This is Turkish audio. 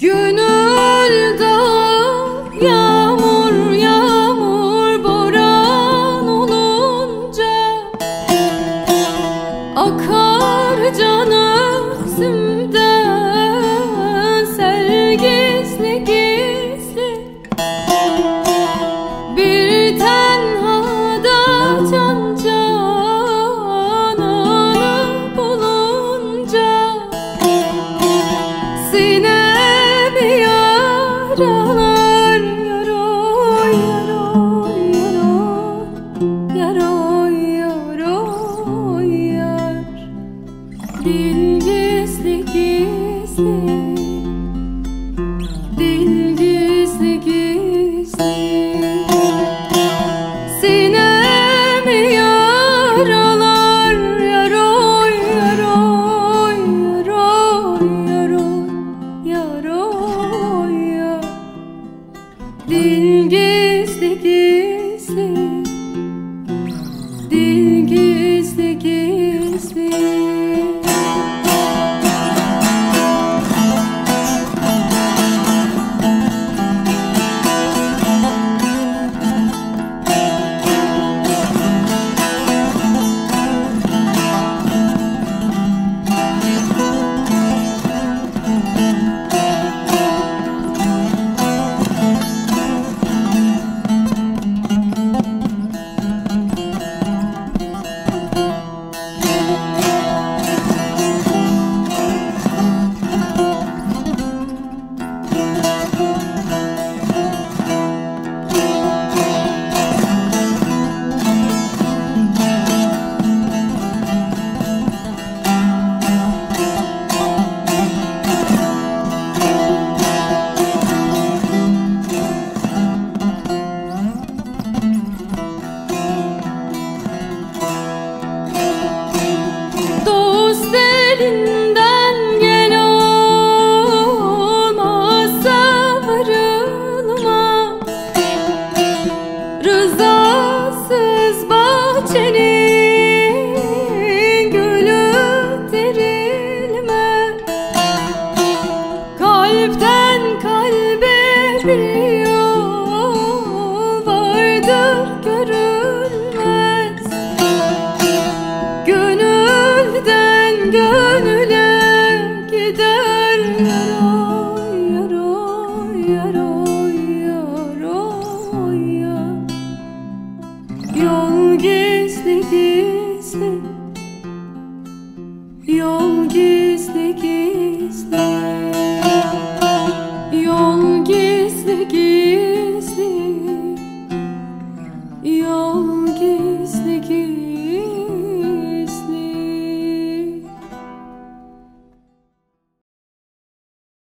Günü down. Gizli gizli living